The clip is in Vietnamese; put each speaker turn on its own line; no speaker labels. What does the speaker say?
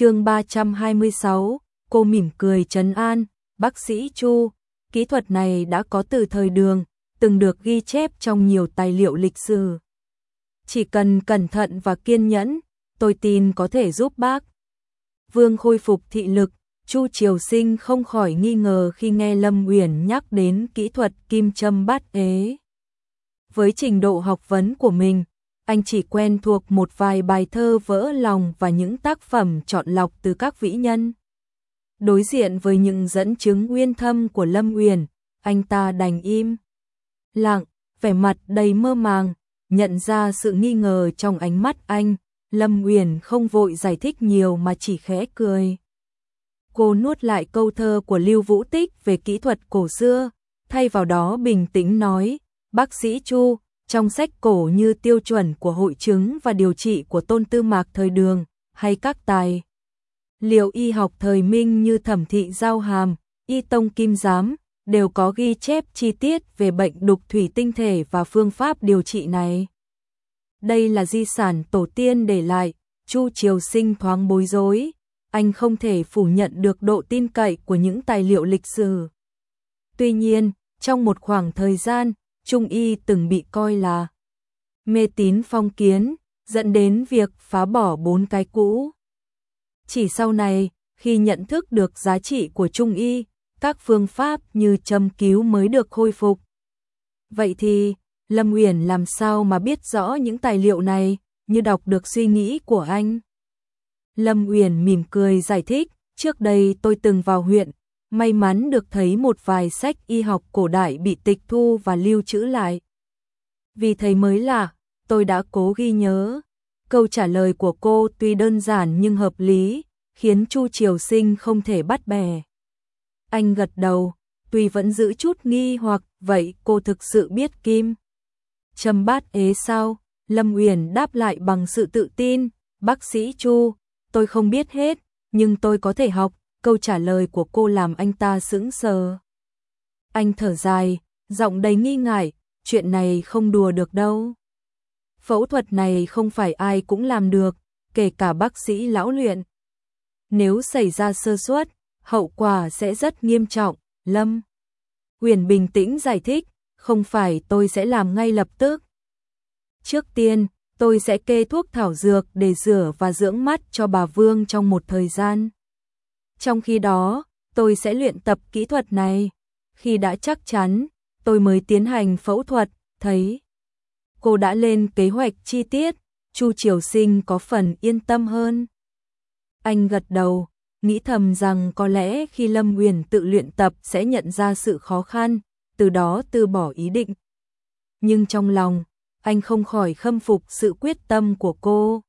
chương 326, cô mỉm cười trấn an, bác sĩ Chu, kỹ thuật này đã có từ thời đường, từng được ghi chép trong nhiều tài liệu lịch sử. Chỉ cần cẩn thận và kiên nhẫn, tôi tin có thể giúp bác. Vương khôi phục thị lực, Chu Triều Sinh không khỏi nghi ngờ khi nghe Lâm Uyển nhắc đến kỹ thuật kim châm bát ế. Với trình độ học vấn của mình, anh chỉ quen thuộc một vài bài thơ vỡ lòng và những tác phẩm chọn lọc từ các vĩ nhân. Đối diện với những dẫn chứng nguyên thâm của Lâm Uyển, anh ta đành im. Lặng, vẻ mặt đầy mơ màng, nhận ra sự nghi ngờ trong ánh mắt anh, Lâm Uyển không vội giải thích nhiều mà chỉ khẽ cười. Cô nuốt lại câu thơ của Lưu Vũ Tích về kỹ thuật cổ xưa, thay vào đó bình tĩnh nói, bác sĩ Chu, trong sách cổ như tiêu chuẩn của hội chứng và điều trị của tôn tư mạc thời đường, hay các tài. Liệu y học thời minh như thẩm thị giao hàm, y tông kim giám, đều có ghi chép chi tiết về bệnh đục thủy tinh thể và phương pháp điều trị này. Đây là di sản tổ tiên để lại, Chu Triều Sinh thoáng bối rối, anh không thể phủ nhận được độ tin cậy của những tài liệu lịch sử. Tuy nhiên, trong một khoảng thời gian, Trung y từng bị coi là mê tín phong kiến, dẫn đến việc phá bỏ bốn cái cũ. Chỉ sau này, khi nhận thức được giá trị của Trung y, các phương pháp như châm cứu mới được khôi phục. Vậy thì, Lâm Uyển làm sao mà biết rõ những tài liệu này, như đọc được suy nghĩ của anh? Lâm Uyển mỉm cười giải thích, trước đây tôi từng vào huyện, may mắn được thấy một vài sách y học cổ đại bị tịch thu và lưu trữ lại. Vì thấy mới lạ, tôi đã cố ghi nhớ. Câu trả lời của cô tuy đơn giản nhưng hợp lý, khiến Chu Triều Sinh không thể bắt bè. Anh gật đầu, tuy vẫn giữ chút nghi hoặc vậy cô thực sự biết kim. Trầm bát ế sao? Lâm Uyển đáp lại bằng sự tự tin, bác sĩ Chu, tôi không biết hết, nhưng tôi có thể học, câu trả lời của cô làm anh ta sững sờ. Anh thở dài, giọng đầy nghi ngại, chuyện này không đùa được đâu. Phẫu thuật này không phải ai cũng làm được, kể cả bác sĩ lão luyện. Nếu xảy ra sơ suất, hậu quả sẽ rất nghiêm trọng, Lâm. Quyền bình tĩnh giải thích, không phải tôi sẽ làm ngay lập tức. Trước tiên, tôi sẽ kê thuốc thảo dược để rửa và dưỡng mắt cho bà Vương trong một thời gian. Trong khi đó, tôi sẽ luyện tập kỹ thuật này. Khi đã chắc chắn, tôi mới tiến hành phẫu thuật, thấy cô đã lên kế hoạch chi tiết, Chu Triều Sinh có phần yên tâm hơn. Anh gật đầu, nghĩ thầm rằng có lẽ khi Lâm Nguyền tự luyện tập sẽ nhận ra sự khó khăn, từ đó từ bỏ ý định. Nhưng trong lòng, anh không khỏi khâm phục sự quyết tâm của cô.